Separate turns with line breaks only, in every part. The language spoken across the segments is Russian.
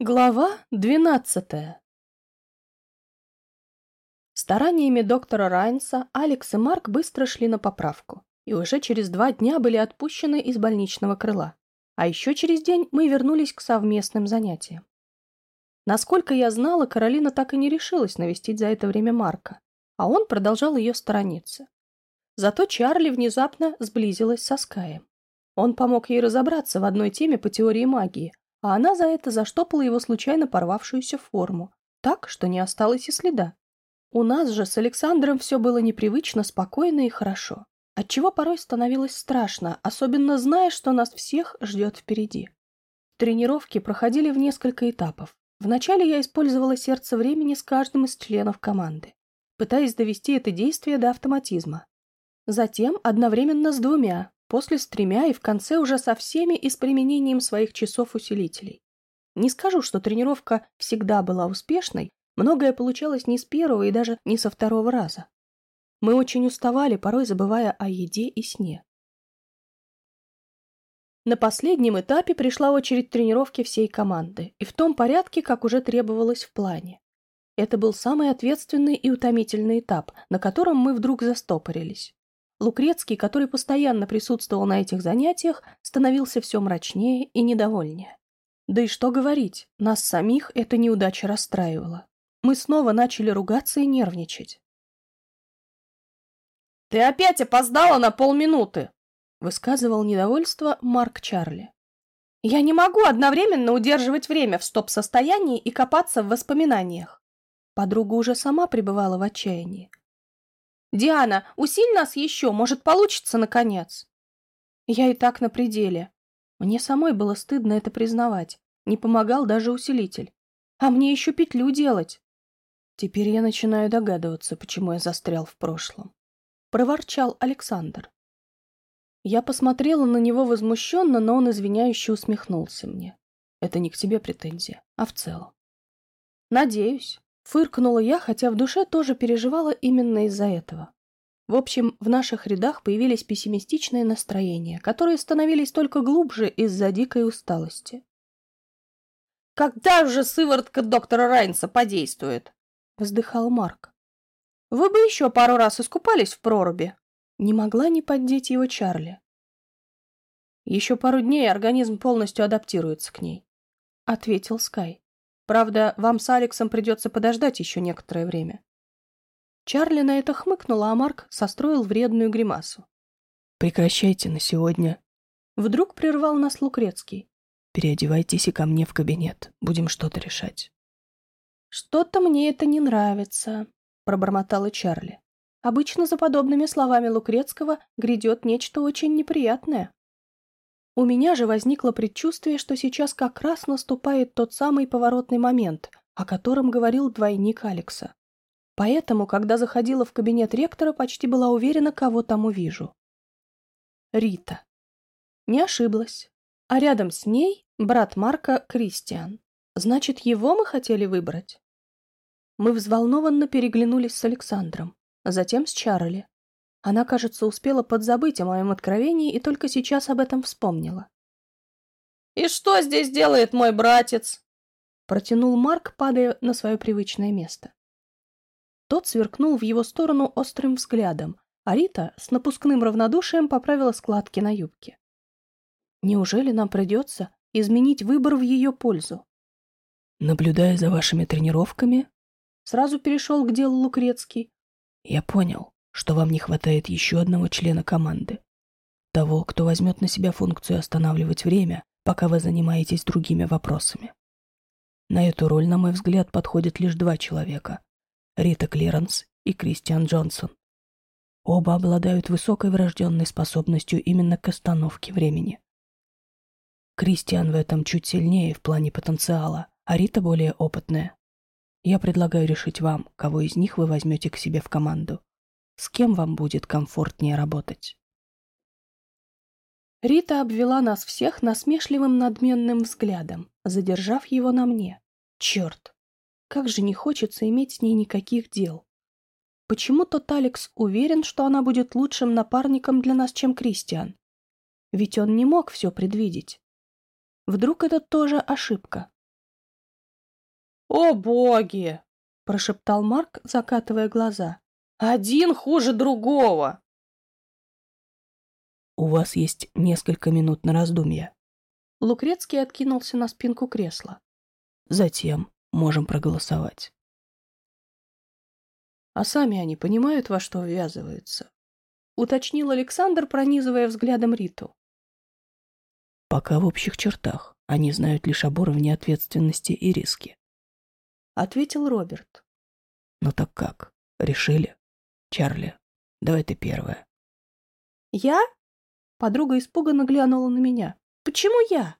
Глава двенадцатая Стараниями доктора Райнса Алекс и Марк быстро шли на поправку, и уже через два дня были отпущены из больничного крыла. А еще через день мы вернулись к совместным занятиям. Насколько я знала, Каролина так и не решилась навестить за это время Марка, а он продолжал ее сторониться. Зато Чарли внезапно сблизилась со Скаем. Он помог ей разобраться в одной теме по теории магии, а она за это заштопала его случайно порвавшуюся форму, так, что не осталось и следа. У нас же с Александром все было непривычно, спокойно и хорошо, отчего порой становилось страшно, особенно зная, что нас всех ждет впереди. Тренировки проходили в несколько этапов. Вначале я использовала сердце времени с каждым из членов команды, пытаясь довести это действие до автоматизма. Затем одновременно с двумя, после с тремя и в конце уже со всеми и с применением своих часов-усилителей. Не скажу, что тренировка всегда была успешной, многое получалось не с первого и даже не со второго раза. Мы очень уставали, порой забывая о еде и сне. На последнем этапе пришла очередь тренировки всей команды, и в том порядке, как уже требовалось в плане. Это был самый ответственный и утомительный этап, на котором мы вдруг застопорились. Лукрецкий, который постоянно присутствовал на этих занятиях, становился все мрачнее и недовольнее. Да и что говорить, нас самих эта неудача расстраивала. Мы снова начали ругаться и нервничать.
«Ты опять опоздала на полминуты!»
— высказывал недовольство Марк Чарли.
«Я не могу одновременно удерживать время в стоп-состоянии и копаться в воспоминаниях».
Подруга уже сама пребывала в отчаянии.
«Диана, усиль нас еще, может, получится, наконец!»
Я и так на пределе. Мне самой было стыдно это признавать. Не помогал даже усилитель. А мне еще петлю делать. Теперь я начинаю догадываться, почему я застрял в прошлом. Проворчал Александр. Я посмотрела на него возмущенно, но он извиняюще усмехнулся мне. Это не к тебе претензия, а в целом. Надеюсь. Фыркнула я, хотя в душе тоже переживала именно из-за этого. В общем, в наших рядах появились пессимистичные настроения, которые становились только глубже из-за дикой усталости.
«Когда же сыворотка доктора Райнса подействует?» — вздыхал Марк. «Вы бы еще пару раз искупались в проруби».
Не могла не поддеть его Чарли.
«Еще пару дней организм полностью адаптируется к ней», — ответил Скай. Правда, вам с Алексом придется подождать еще некоторое время.
Чарли на это хмыкнула, а Марк состроил вредную гримасу.
«Прекращайте на сегодня».
Вдруг прервал нас Лукрецкий.
«Переодевайтесь и ко мне в кабинет. Будем что-то решать».
«Что-то мне это не нравится», — пробормотала Чарли. «Обычно за подобными словами Лукрецкого грядет нечто очень неприятное». У меня же возникло предчувствие, что сейчас как раз наступает тот самый поворотный момент, о котором говорил двойник Алекса. Поэтому, когда заходила в кабинет ректора, почти была уверена, кого там увижу. Рита. Не ошиблась. А рядом с ней брат Марка Кристиан. Значит, его мы хотели выбрать? Мы взволнованно переглянулись с Александром, затем с Чарли. Она, кажется, успела подзабыть о моем откровении и только сейчас об этом вспомнила.
«И что здесь делает мой братец?»
Протянул Марк, падая на свое привычное место. Тот сверкнул в его сторону острым взглядом, а Рита с напускным равнодушием поправила складки на юбке. Неужели нам придется изменить выбор в ее пользу?
Наблюдая за вашими тренировками,
сразу перешел к делу Лукрецкий.
Я понял, что вам не хватает еще одного члена команды. Того, кто возьмет на себя функцию останавливать время, пока вы занимаетесь другими вопросами. На эту роль, на мой взгляд, подходят лишь два человека — Рита Клиренс и Кристиан Джонсон. Оба обладают высокой врожденной способностью именно к остановке времени. Кристиан в этом чуть сильнее в плане потенциала, а Рита более опытная. Я предлагаю решить вам, кого из них вы возьмете к себе в команду. С кем вам будет комфортнее работать?
Рита обвела нас всех насмешливым надменным взглядом, задержав его на мне. Черт! Как же не хочется иметь с ней никаких дел. Почему тот Алекс уверен, что она будет лучшим напарником для нас, чем Кристиан? Ведь он не мог все предвидеть. Вдруг это тоже ошибка?
О, боги! прошептал Марк, закатывая глаза. Один хуже другого.
У вас есть несколько минут на раздумья.
Лукрецкий откинулся на спинку кресла.
Затем можем проголосовать.
А сами они понимают, во что ввязываются? Уточнил Александр, пронизывая взглядом Риту.
Пока в общих чертах. Они знают лишь об уровне ответственности и риске.
Ответил Роберт.
Ну так как? Решили? Чарли, давай ты первая.
Я? Подруга испуганно глянула на меня. «Почему я?»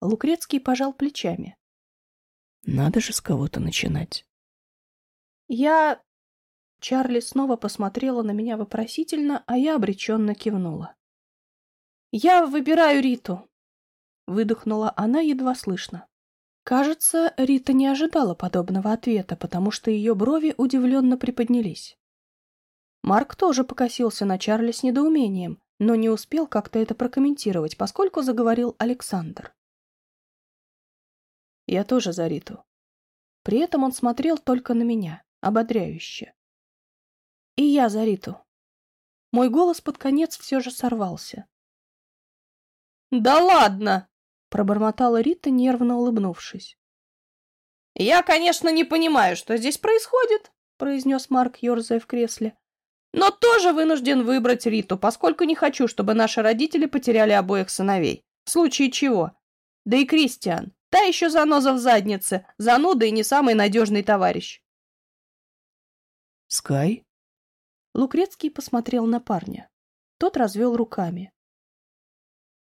Лукрецкий пожал плечами.
«Надо же с кого-то начинать».
«Я...» Чарли снова посмотрела на меня вопросительно, а я обреченно кивнула. «Я выбираю Риту», — выдохнула она едва слышно. Кажется, Рита не ожидала подобного ответа, потому что ее брови удивленно приподнялись. Марк тоже покосился на Чарли с недоумением, но не успел как-то это прокомментировать, поскольку заговорил Александр.
«Я тоже за Риту». При этом он смотрел только на меня, ободряюще.
«И я за Риту». Мой голос под конец все же сорвался.
«Да ладно!»
— пробормотала Рита, нервно улыбнувшись.
«Я, конечно, не понимаю, что здесь происходит», — произнес Марк, ерзая в кресле. Но тоже вынужден выбрать Риту, поскольку не хочу, чтобы наши родители потеряли обоих сыновей. В случае чего. Да и Кристиан. Та еще заноза в заднице. Зануда и не самый надежный товарищ.
Скай?
Лукрецкий посмотрел на парня. Тот развел руками.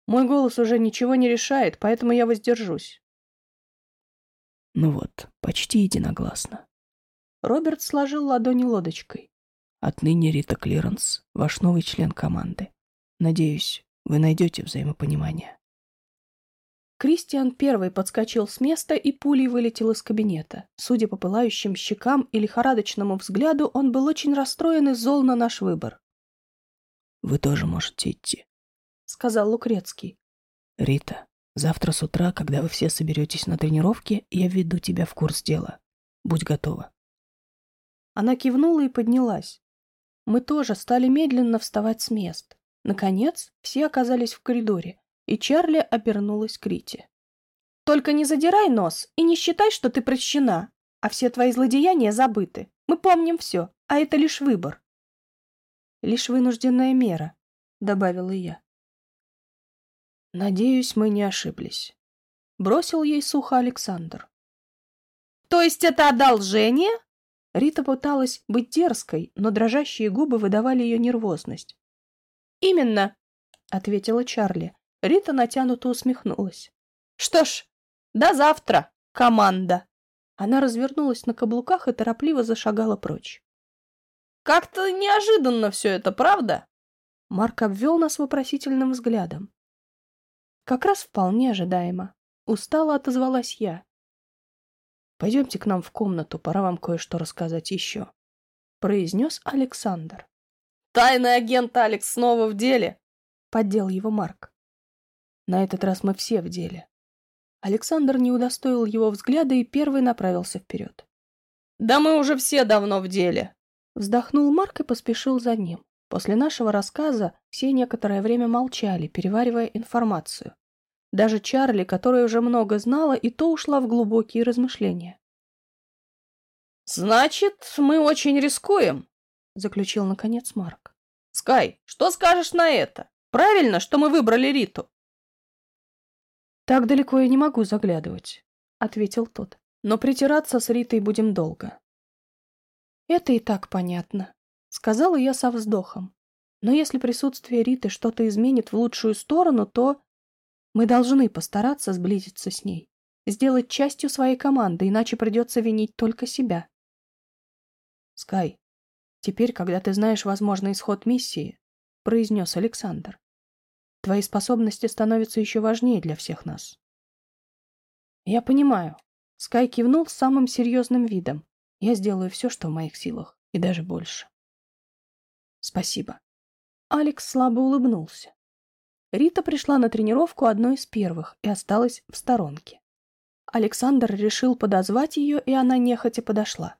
Мой голос уже ничего не решает, поэтому я воздержусь.
Ну вот, почти единогласно.
Роберт сложил ладони лодочкой.
Отныне Рита Клиренс – ваш новый член команды. Надеюсь, вы найдете взаимопонимание.
Кристиан первый подскочил с места и пулей вылетел из кабинета. Судя по пылающим щекам и лихорадочному взгляду, он был очень расстроен и зол на наш выбор.
«Вы тоже можете идти», —
сказал Лукрецкий.
«Рита, завтра с утра, когда вы все соберетесь на тренировке, я введу тебя в курс дела. Будь готова».
Она кивнула и поднялась. Мы тоже стали медленно вставать с мест. Наконец, все оказались в коридоре, и Чарли обернулась к Рите. «Только не задирай нос и не считай, что ты прощена, а все твои злодеяния забыты. Мы помним все, а это лишь выбор». «Лишь вынужденная мера», — добавила я.
«Надеюсь, мы не ошиблись», — бросил ей сухо Александр.
«То есть это одолжение?» Рита пыталась быть дерзкой, но дрожащие губы выдавали ее нервозность. «Именно», — ответила Чарли. Рита натянуто усмехнулась. «Что ж, до завтра, команда!» Она развернулась на каблуках и торопливо зашагала прочь.
«Как-то неожиданно все это, правда?»
Марк обвел нас вопросительным взглядом. «Как раз вполне ожидаемо. Устало отозвалась я.
Пойдемте к нам в комнату, пора вам кое-что рассказать еще», — произнес Александр. «Тайный агент Алекс снова в деле?» — поддел его Марк. «На этот раз мы все в деле». Александр не удостоил его взгляда и первый направился вперед. «Да мы уже все давно в деле!»
Вздохнул Марк и поспешил за ним. После нашего рассказа все некоторое время молчали, переваривая информацию. Даже Чарли, которая уже много знала, и то ушла в глубокие размышления.
«Значит, мы очень рискуем», — заключил наконец Марк. «Скай, что скажешь на это? Правильно, что мы выбрали Риту?»
«Так далеко я не могу заглядывать», — ответил тот. «Но притираться с Ритой будем долго». «Это и так понятно», — сказала я со вздохом. «Но если присутствие Риты что-то изменит в лучшую сторону, то...» Мы должны постараться сблизиться с ней, сделать частью своей команды, иначе придется винить только себя.
Скай, теперь, когда ты знаешь возможный исход миссии, произнес Александр, твои способности становятся еще важнее для всех нас.
Я понимаю. Скай кивнул с самым серьезным видом. Я сделаю все, что в моих силах, и даже больше.
Спасибо.
Алекс слабо улыбнулся. Рита пришла на тренировку одной из первых и осталась в сторонке. Александр решил подозвать ее, и она нехотя подошла.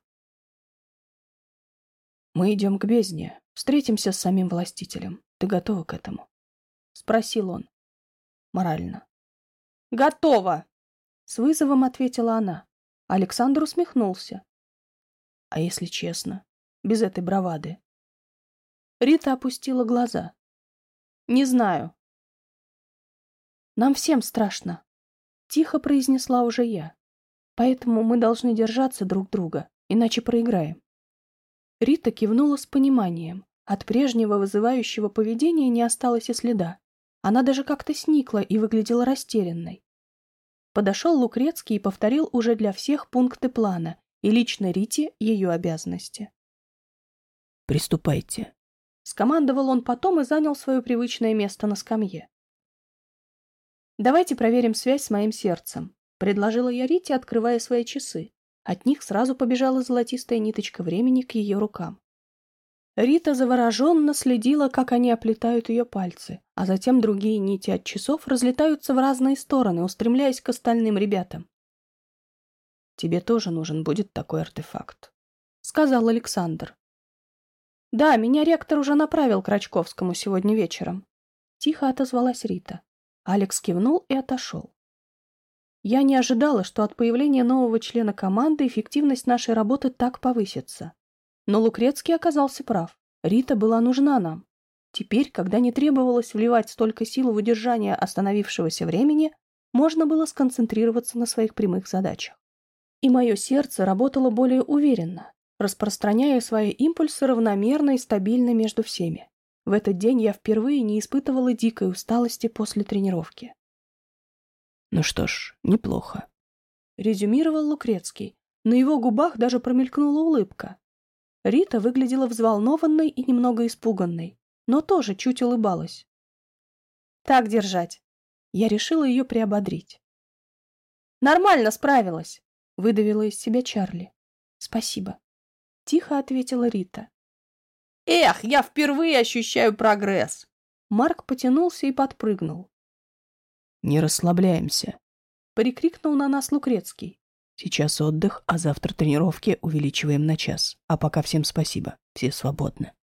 «Мы идем к бездне. Встретимся с самим властителем. Ты готова к этому?» — спросил он. Морально.
«Готова!» — с вызовом ответила она. Александр усмехнулся.
«А если честно, без этой бравады?»
Рита опустила глаза. «Не знаю». «Нам всем страшно», — тихо произнесла уже я. «Поэтому мы должны держаться друг друга, иначе проиграем». Рита кивнула с пониманием. От прежнего вызывающего поведения не осталось и следа. Она даже как-то сникла и выглядела растерянной. Подошел Лукрецкий и повторил уже для всех пункты плана и лично Рите ее обязанности.
«Приступайте», —
скомандовал он потом и занял свое привычное место на скамье. «Давайте проверим связь с моим сердцем», — предложила я Рите, открывая свои часы. От них сразу побежала золотистая ниточка времени к ее рукам. Рита завороженно следила, как они оплетают ее пальцы, а затем другие нити от часов разлетаются в разные стороны, устремляясь к остальным ребятам.
«Тебе тоже нужен будет такой артефакт», —
сказал Александр. «Да, меня ректор уже направил к Рачковскому сегодня вечером», — тихо отозвалась Рита. Алекс кивнул и отошел. Я не ожидала, что от появления нового члена команды эффективность нашей работы так повысится. Но Лукрецкий оказался прав. Рита была нужна нам. Теперь, когда не требовалось вливать столько сил в удержание остановившегося времени, можно было сконцентрироваться на своих прямых задачах. И мое сердце работало более уверенно, распространяя свои импульсы равномерно и стабильно между всеми. В этот день я впервые не испытывала дикой усталости после тренировки.
Ну что ж, неплохо.
Резюмировал Лукрецкий. На его губах даже промелькнула улыбка. Рита выглядела взволнованной и немного испуганной, но тоже чуть улыбалась. «Так держать!» Я решила ее приободрить. «Нормально справилась!» — выдавила из себя Чарли. «Спасибо!» — тихо ответила Рита.
«Эх, я впервые ощущаю прогресс!»
Марк потянулся и подпрыгнул.
Не расслабляемся.
Прикрикнул на нас Лукрецкий.
Сейчас отдых, а завтра тренировки увеличиваем на час. А пока всем спасибо. Все свободны.